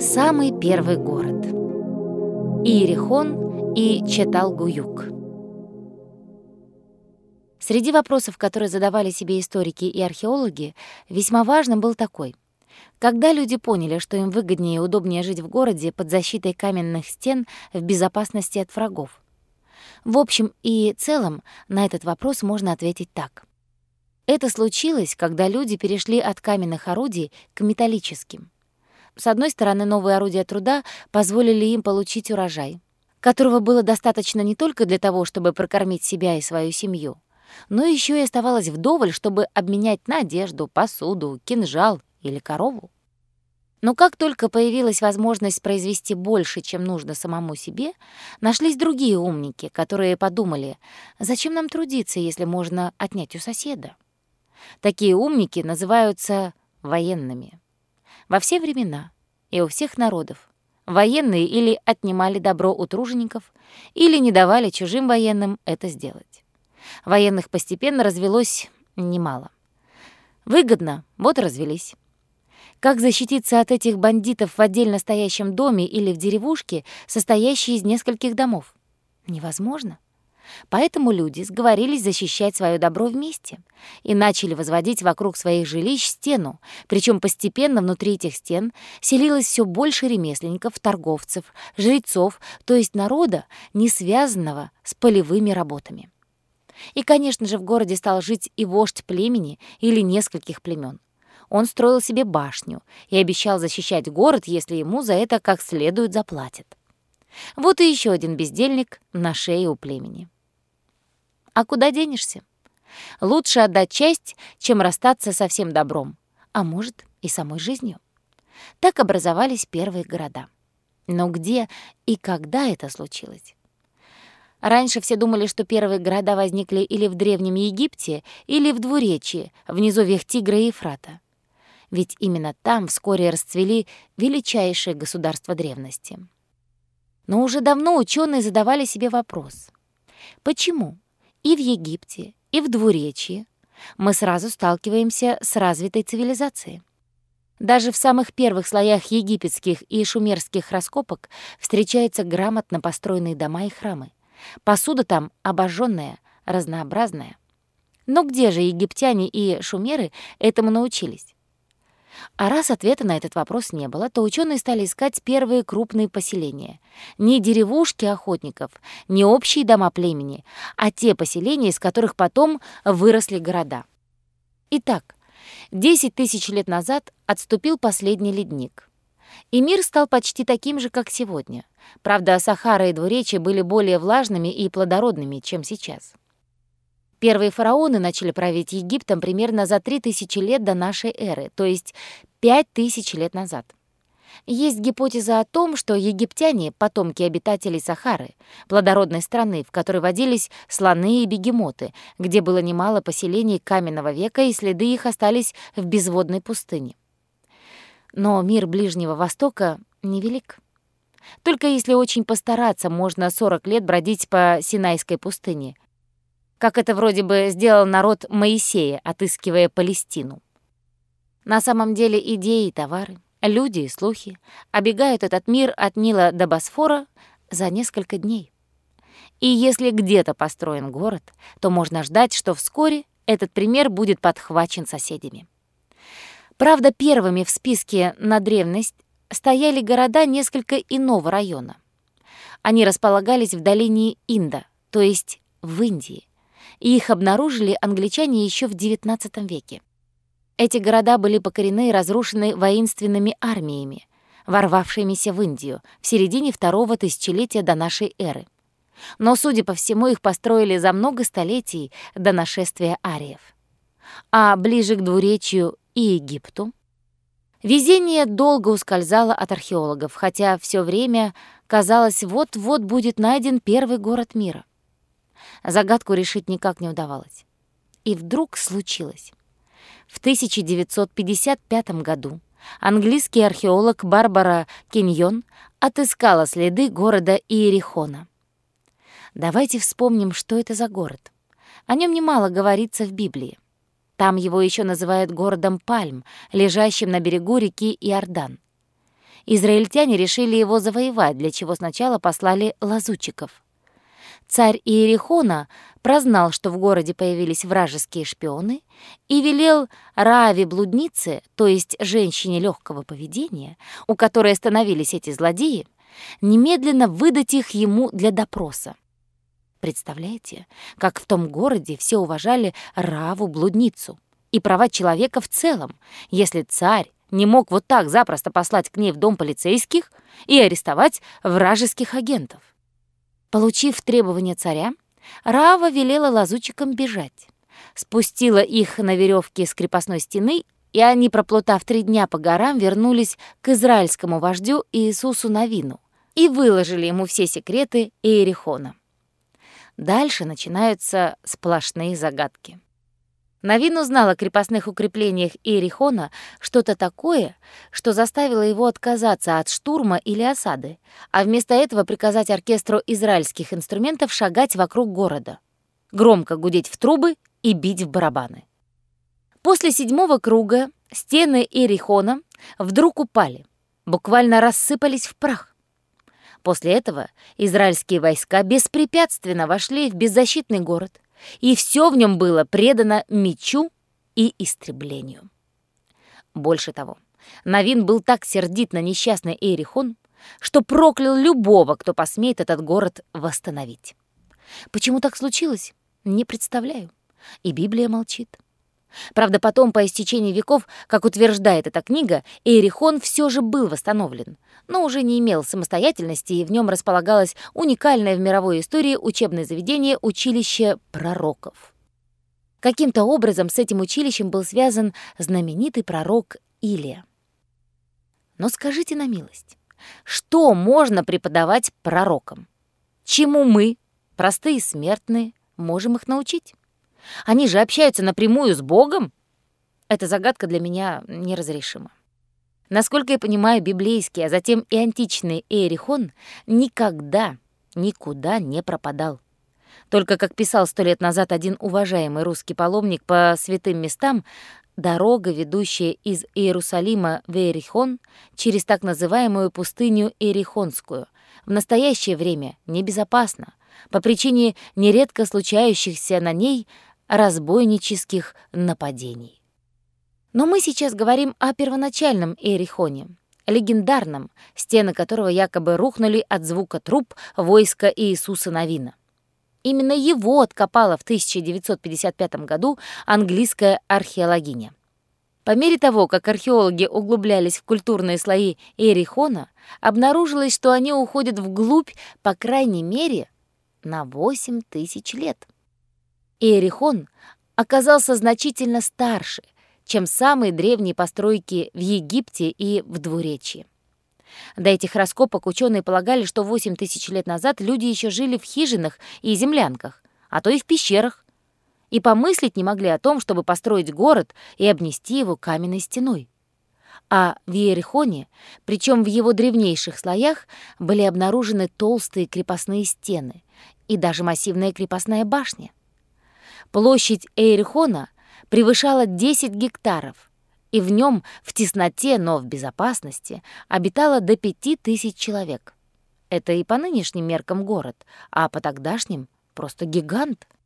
Самый первый город. Иерихон и Четалгуюк. Среди вопросов, которые задавали себе историки и археологи, весьма важным был такой. Когда люди поняли, что им выгоднее и удобнее жить в городе под защитой каменных стен в безопасности от врагов? В общем и целом на этот вопрос можно ответить так. Это случилось, когда люди перешли от каменных орудий к металлическим. С одной стороны, новые орудия труда позволили им получить урожай, которого было достаточно не только для того, чтобы прокормить себя и свою семью, но еще и оставалось вдоволь, чтобы обменять на одежду, посуду, кинжал или корову. Но как только появилась возможность произвести больше, чем нужно самому себе, нашлись другие умники, которые подумали, зачем нам трудиться, если можно отнять у соседа? Такие умники называются военными. Во все времена и у всех народов военные или отнимали добро у тружеников, или не давали чужим военным это сделать. Военных постепенно развелось немало. Выгодно, вот развелись. Как защититься от этих бандитов в отдельно стоящем доме или в деревушке, состоящей из нескольких домов? Невозможно. Поэтому люди сговорились защищать свое добро вместе и начали возводить вокруг своих жилищ стену, причем постепенно внутри этих стен селилось все больше ремесленников, торговцев, жрецов, то есть народа, не связанного с полевыми работами. И, конечно же, в городе стал жить и вождь племени или нескольких племен. Он строил себе башню и обещал защищать город, если ему за это как следует заплатят. Вот и еще один бездельник на шее у племени. А куда денешься? Лучше отдать честь, чем расстаться со всем добром, а может и самой жизнью. Так образовались первые города. Но где и когда это случилось? Раньше все думали, что первые города возникли или в Древнем Египте, или в Двуречье, в низовьях Тигра и Ефрата. Ведь именно там вскоре расцвели величайшие государства древности. Но уже давно ученые задавали себе вопрос. Почему и в Египте, и в Двуречье мы сразу сталкиваемся с развитой цивилизацией? Даже в самых первых слоях египетских и шумерских раскопок встречаются грамотно построенные дома и храмы. Посуда там обожженная, разнообразная. Но где же египтяне и шумеры этому научились? А раз ответа на этот вопрос не было, то ученые стали искать первые крупные поселения. Не деревушки охотников, не общие дома племени, а те поселения, из которых потом выросли города. Итак, 10 тысяч лет назад отступил последний ледник. И мир стал почти таким же, как сегодня. Правда, Сахара и Двуречье были более влажными и плодородными, чем сейчас. Первые фараоны начали править Египтом примерно за 3000 лет до нашей эры, то есть 5000 лет назад. Есть гипотеза о том, что египтяне — потомки обитателей Сахары, плодородной страны, в которой водились слоны и бегемоты, где было немало поселений каменного века, и следы их остались в безводной пустыне. Но мир Ближнего Востока невелик. Только если очень постараться, можно 40 лет бродить по Синайской пустыне — как это вроде бы сделал народ Моисея, отыскивая Палестину. На самом деле идеи и товары, люди и слухи обегают этот мир от Нила до Босфора за несколько дней. И если где-то построен город, то можно ждать, что вскоре этот пример будет подхвачен соседями. Правда, первыми в списке на древность стояли города несколько иного района. Они располагались в долине Инда, то есть в Индии и их обнаружили англичане еще в XIX веке. Эти города были покорены и разрушены воинственными армиями, ворвавшимися в Индию в середине второго тысячелетия до нашей эры. Но, судя по всему, их построили за много столетий до нашествия ариев. А ближе к двуречью и Египту Везение долго ускользало от археологов, хотя все время казалось, вот-вот будет найден первый город мира. Загадку решить никак не удавалось. И вдруг случилось. В 1955 году английский археолог Барбара Киньон отыскала следы города Иерихона. Давайте вспомним, что это за город. О нем немало говорится в Библии. Там его еще называют городом Пальм, лежащим на берегу реки Иордан. израильтяне решили его завоевать, для чего сначала послали лазутчиков. Царь Иерихона прознал, что в городе появились вражеские шпионы, и велел Рааве-блуднице, то есть женщине легкого поведения, у которой остановились эти злодеи, немедленно выдать их ему для допроса. Представляете, как в том городе все уважали Раву-блудницу и права человека в целом, если царь не мог вот так запросто послать к ней в дом полицейских и арестовать вражеских агентов. Получив требования царя, Рава велела лазутчикам бежать. Спустила их на веревке с крепостной стены, и они, проплутав три дня по горам, вернулись к израильскому вождю Иисусу Навину и выложили ему все секреты Иерихона. Дальше начинаются сплошные загадки. Навин узнал о крепостных укреплениях Иерихона что-то такое, что заставило его отказаться от штурма или осады, а вместо этого приказать оркестру израильских инструментов шагать вокруг города, громко гудеть в трубы и бить в барабаны. После седьмого круга стены Иерихона вдруг упали, буквально рассыпались в прах. После этого израильские войска беспрепятственно вошли в беззащитный город — и все в нем было предано мечу и истреблению. Больше того, Навин был так сердит на несчастный Эрихон, что проклял любого, кто посмеет этот город восстановить. Почему так случилось, не представляю. И Библия молчит. Правда, потом, по истечении веков, как утверждает эта книга, Эрихон все же был восстановлен, но уже не имел самостоятельности, и в нем располагалось уникальное в мировой истории учебное заведение «Училище пророков». Каким-то образом с этим училищем был связан знаменитый пророк Илия. Но скажите на милость, что можно преподавать пророкам? Чему мы, простые смертные, можем их научить? Они же общаются напрямую с Богом. Эта загадка для меня неразрешима. Насколько я понимаю, библейский, а затем и античный Иерихон никогда никуда не пропадал. Только, как писал сто лет назад один уважаемый русский паломник по святым местам, дорога, ведущая из Иерусалима в Иерихон через так называемую пустыню Иерихонскую, в настоящее время небезопасна по причине нередко случающихся на ней разбойнических нападений. Но мы сейчас говорим о первоначальном Эрихоне, легендарном, стены которого якобы рухнули от звука труп войска Иисуса Новина. Именно его откопала в 1955 году английская археологиня. По мере того, как археологи углублялись в культурные слои Эрихона, обнаружилось, что они уходят вглубь, по крайней мере, на 8 тысяч лет. Иерихон оказался значительно старше, чем самые древние постройки в Египте и в Двуречье. До этих раскопок ученые полагали, что 8 тысяч лет назад люди еще жили в хижинах и землянках, а то и в пещерах, и помыслить не могли о том, чтобы построить город и обнести его каменной стеной. А в Иерихоне, причем в его древнейших слоях, были обнаружены толстые крепостные стены и даже массивная крепостная башня. Площадь Эйрихона превышала 10 гектаров, и в нем в тесноте, но в безопасности обитало до 5000 человек. Это и по нынешним меркам город, а по тогдашним просто гигант —